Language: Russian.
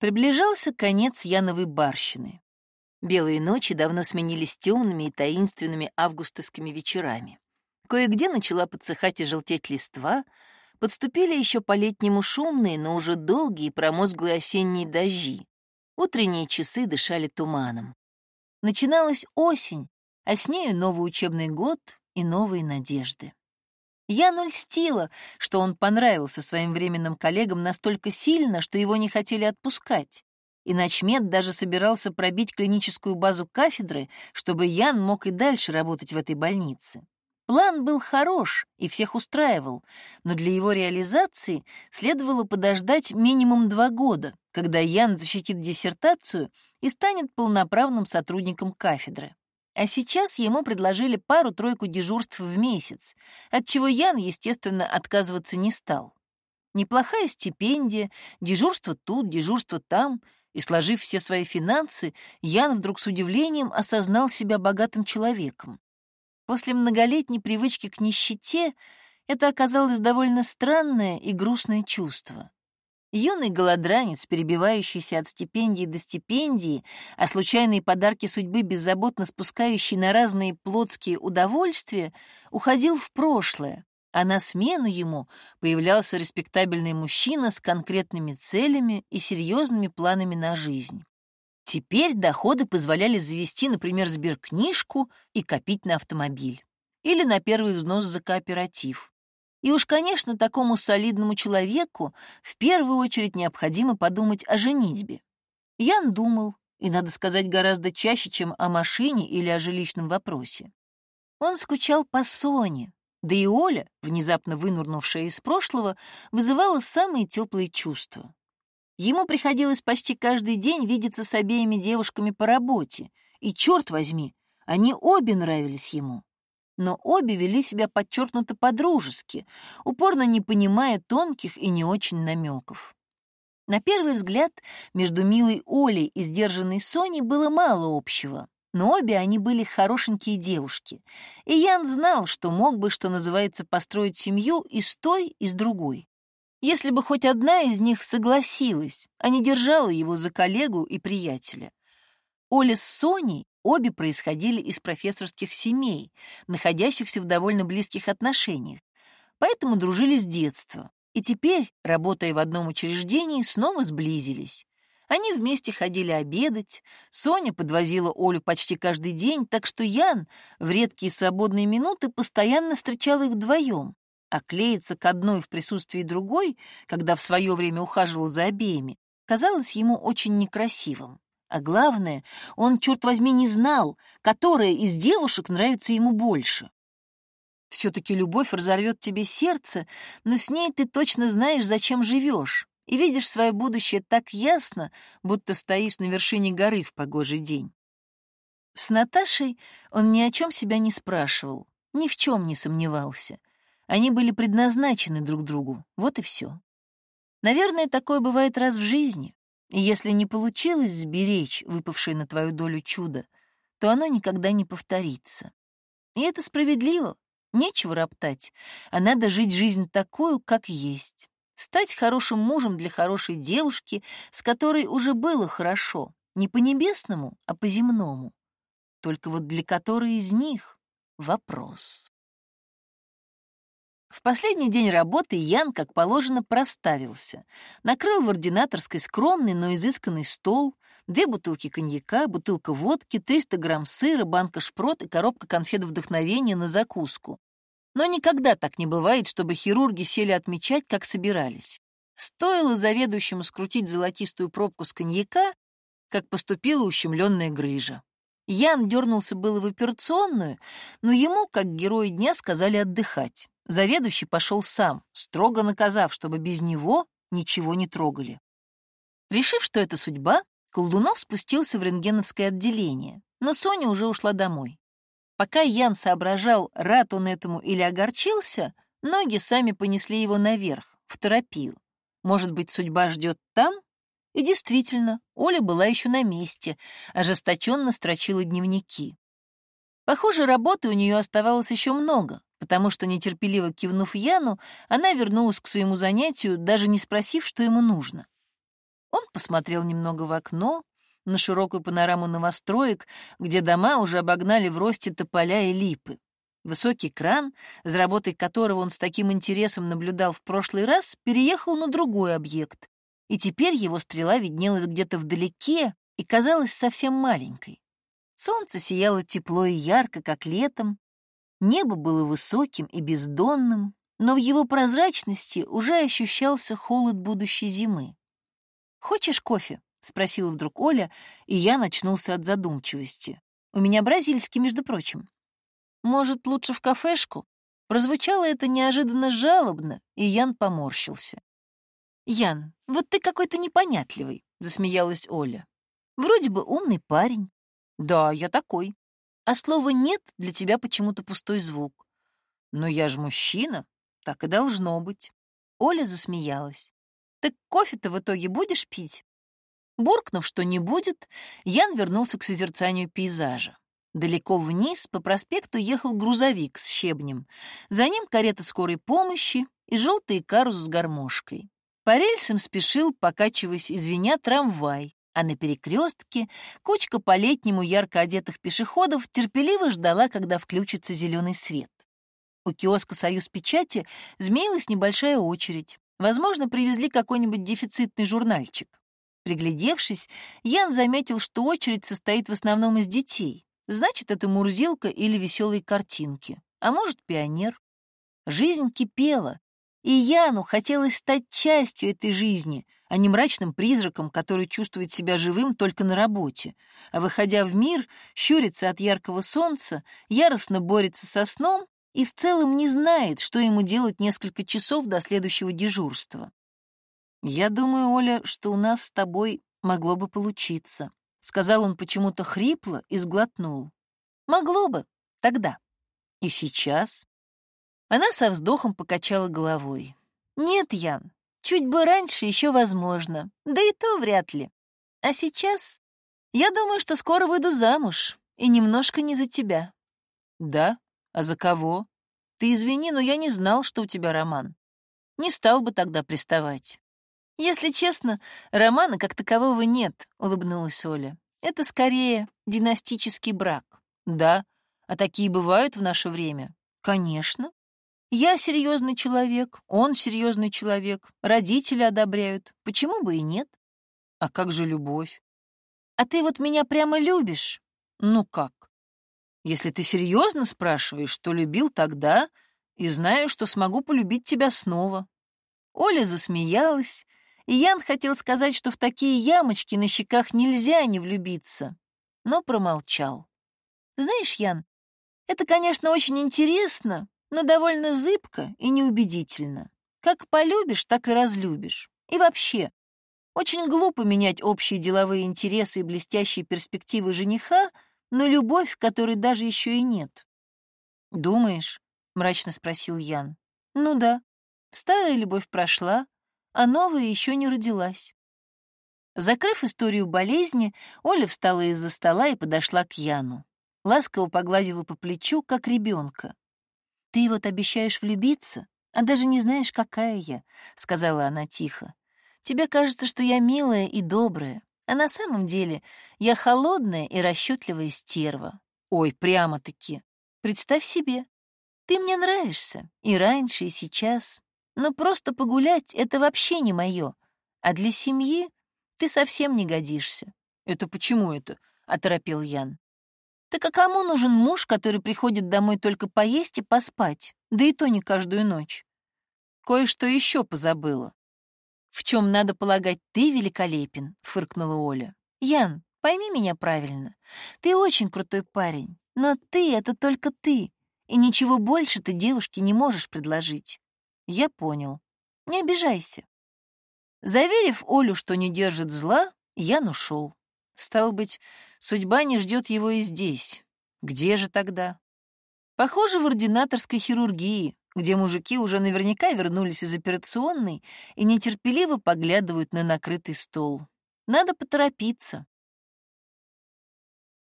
Приближался конец Яновой барщины. Белые ночи давно сменились темными и таинственными августовскими вечерами. Кое-где начала подсыхать и желтеть листва, подступили еще по-летнему шумные, но уже долгие промозглые осенние дожди. Утренние часы дышали туманом. Начиналась осень, а с нею новый учебный год и новые надежды. Я льстила, что он понравился своим временным коллегам настолько сильно, что его не хотели отпускать. И начмед даже собирался пробить клиническую базу кафедры, чтобы Ян мог и дальше работать в этой больнице. План был хорош и всех устраивал, но для его реализации следовало подождать минимум два года, когда Ян защитит диссертацию и станет полноправным сотрудником кафедры. А сейчас ему предложили пару-тройку дежурств в месяц, от чего Ян, естественно, отказываться не стал. Неплохая стипендия, дежурство тут, дежурство там, и, сложив все свои финансы, Ян вдруг с удивлением осознал себя богатым человеком. После многолетней привычки к нищете это оказалось довольно странное и грустное чувство. Юный голодранец, перебивающийся от стипендии до стипендии, а случайные подарки судьбы беззаботно спускающий на разные плотские удовольствия, уходил в прошлое, а на смену ему появлялся респектабельный мужчина с конкретными целями и серьезными планами на жизнь. Теперь доходы позволяли завести, например, сберкнижку и копить на автомобиль. Или на первый взнос за кооператив. И уж, конечно, такому солидному человеку в первую очередь необходимо подумать о женитьбе. Ян думал, и, надо сказать, гораздо чаще, чем о машине или о жилищном вопросе. Он скучал по Соне, да и Оля, внезапно вынурнувшая из прошлого, вызывала самые теплые чувства. Ему приходилось почти каждый день видеться с обеими девушками по работе, и, черт возьми, они обе нравились ему но обе вели себя подчеркнуто по-дружески, упорно не понимая тонких и не очень намеков. На первый взгляд между милой Олей и сдержанной Соней было мало общего, но обе они были хорошенькие девушки, и Ян знал, что мог бы, что называется, построить семью и с той, и с другой. Если бы хоть одна из них согласилась, а не держала его за коллегу и приятеля. Оля с Соней Обе происходили из профессорских семей, находящихся в довольно близких отношениях, поэтому дружили с детства. И теперь, работая в одном учреждении, снова сблизились. Они вместе ходили обедать, Соня подвозила Олю почти каждый день, так что Ян в редкие свободные минуты постоянно встречал их вдвоем, а клеиться к одной в присутствии другой, когда в свое время ухаживал за обеими, казалось ему очень некрасивым. А главное, он, черт возьми, не знал, которая из девушек нравится ему больше. Все-таки любовь разорвет тебе сердце, но с ней ты точно знаешь, зачем живешь, и видишь свое будущее так ясно, будто стоишь на вершине горы в погожий день. С Наташей он ни о чем себя не спрашивал, ни в чем не сомневался. Они были предназначены друг другу, вот и все. Наверное, такое бывает раз в жизни. Если не получилось сберечь выпавшее на твою долю чудо, то оно никогда не повторится. И это справедливо, нечего роптать, а надо жить жизнь такую, как есть. Стать хорошим мужем для хорошей девушки, с которой уже было хорошо, не по небесному, а по земному. Только вот для которой из них — вопрос. В последний день работы Ян, как положено, проставился. Накрыл в ординаторской скромный, но изысканный стол, две бутылки коньяка, бутылка водки, 300 грамм сыра, банка шпрот и коробка конфет вдохновения на закуску. Но никогда так не бывает, чтобы хирурги сели отмечать, как собирались. Стоило заведующему скрутить золотистую пробку с коньяка, как поступила ущемленная грыжа. Ян дернулся было в операционную, но ему, как герою дня, сказали отдыхать. Заведующий пошел сам, строго наказав, чтобы без него ничего не трогали. Решив, что это судьба, Колдунов спустился в рентгеновское отделение, но Соня уже ушла домой. Пока Ян соображал, рад он этому или огорчился, ноги сами понесли его наверх, в терапию. Может быть, судьба ждет там? И действительно, Оля была еще на месте, ожесточенно строчила дневники. Похоже, работы у нее оставалось еще много, потому что, нетерпеливо кивнув Яну, она вернулась к своему занятию, даже не спросив, что ему нужно. Он посмотрел немного в окно, на широкую панораму новостроек, где дома уже обогнали в росте тополя и липы. Высокий кран, за работой которого он с таким интересом наблюдал в прошлый раз, переехал на другой объект, и теперь его стрела виднелась где-то вдалеке и казалась совсем маленькой. Солнце сияло тепло и ярко, как летом, небо было высоким и бездонным, но в его прозрачности уже ощущался холод будущей зимы. «Хочешь кофе?» — спросила вдруг Оля, и я начнулся от задумчивости. «У меня бразильский, между прочим». «Может, лучше в кафешку?» Прозвучало это неожиданно жалобно, и Ян поморщился. «Ян, вот ты какой-то непонятливый», — засмеялась Оля. «Вроде бы умный парень». «Да, я такой. А слово «нет» для тебя почему-то пустой звук. Но я же мужчина, так и должно быть». Оля засмеялась. «Так кофе-то в итоге будешь пить?» Буркнув, что не будет, Ян вернулся к созерцанию пейзажа. Далеко вниз по проспекту ехал грузовик с щебнем. За ним карета скорой помощи и желтый карус с гармошкой. По рельсам спешил, покачиваясь извиня, трамвай, а на перекрестке кучка по-летнему ярко одетых пешеходов терпеливо ждала, когда включится зеленый свет. У киоска «Союз печати» змеилась небольшая очередь. Возможно, привезли какой-нибудь дефицитный журнальчик. Приглядевшись, Ян заметил, что очередь состоит в основном из детей. Значит, это Мурзилка или веселые картинки. А может, пионер. Жизнь кипела, и Яну хотелось стать частью этой жизни, а не мрачным призраком, который чувствует себя живым только на работе, а, выходя в мир, щурится от яркого солнца, яростно борется со сном и в целом не знает, что ему делать несколько часов до следующего дежурства. «Я думаю, Оля, что у нас с тобой могло бы получиться», — сказал он почему-то хрипло и сглотнул. «Могло бы. Тогда. И сейчас?» Она со вздохом покачала головой. «Нет, Ян, чуть бы раньше еще возможно, да и то вряд ли. А сейчас я думаю, что скоро выйду замуж, и немножко не за тебя». «Да? А за кого? Ты извини, но я не знал, что у тебя роман. Не стал бы тогда приставать. «Если честно, романа как такового нет», — улыбнулась Оля. «Это скорее династический брак». «Да? А такие бывают в наше время?» «Конечно. Я серьезный человек, он серьезный человек, родители одобряют. Почему бы и нет?» «А как же любовь?» «А ты вот меня прямо любишь?» «Ну как?» «Если ты серьезно спрашиваешь, что любил тогда, и знаю, что смогу полюбить тебя снова». Оля засмеялась, и Ян хотел сказать, что в такие ямочки на щеках нельзя не влюбиться, но промолчал. Знаешь, Ян, это, конечно, очень интересно, но довольно зыбко и неубедительно. Как полюбишь, так и разлюбишь. И вообще, очень глупо менять общие деловые интересы и блестящие перспективы жениха на любовь, которой даже еще и нет. «Думаешь?» — мрачно спросил Ян. «Ну да. Старая любовь прошла, а новая еще не родилась. Закрыв историю болезни, Оля встала из-за стола и подошла к Яну. Ласково погладила по плечу, как ребенка. «Ты вот обещаешь влюбиться, а даже не знаешь, какая я», — сказала она тихо. «Тебе кажется, что я милая и добрая, а на самом деле я холодная и расчетливая стерва. Ой, прямо-таки. Представь себе, ты мне нравишься и раньше, и сейчас, но просто погулять — это вообще не мое. А для семьи ты совсем не годишься. «Это почему это?» — оторопел Ян. «Так а кому нужен муж, который приходит домой только поесть и поспать, да и то не каждую ночь?» «Кое-что еще позабыла». «В чем, надо полагать, ты великолепен», — фыркнула Оля. «Ян, пойми меня правильно. Ты очень крутой парень, но ты — это только ты, и ничего больше ты девушке не можешь предложить. Я понял. Не обижайся. Заверив Олю, что не держит зла, Ян ушел. Стал быть, судьба не ждет его и здесь. Где же тогда? Похоже, в ординаторской хирургии, где мужики уже наверняка вернулись из операционной и нетерпеливо поглядывают на накрытый стол. Надо поторопиться.